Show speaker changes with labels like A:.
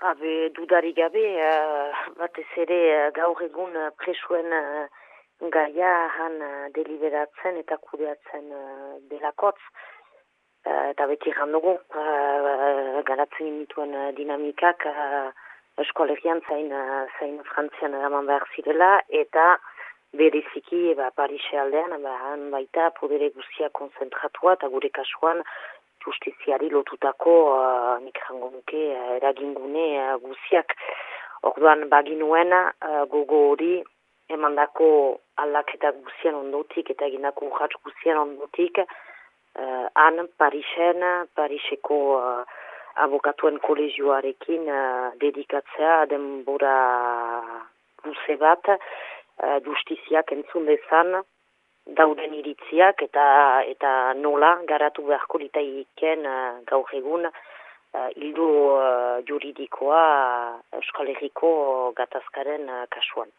A: Habe dudari gabe, uh, batez ere uh, gaur egun uh, presuen uh, gaia han uh, deliberatzen eta kudeatzen uh, delakotz. Uh, eta beti jandugu, uh, garatzen dituen uh, dinamikak uh, eskolegian zain, uh, zain frantzian eraman behar zirela, eta bereziki ba, Parise aldean, ba, han baita podere guztia konzentratua eta gure kasuan justiziari lotutako uh, nik jango nuke uh, eragingune uh, guziak. Orduan baginuen uh, gogo hori emandako aldaketa guzien ondotik eta egindako urratz guzien ondotik uh, han Parisen, Pariseko uh, abokatuen kolegioarekin uh, dedikatzea denbora guze bat uh, justiziak entzun dezan dauden iritziak eta eta nola garatu beharko litaiken uh, gaur egun uh, ildu uh, juridikoa uh, Euskal Herriko gatazkaren uh, kasuan.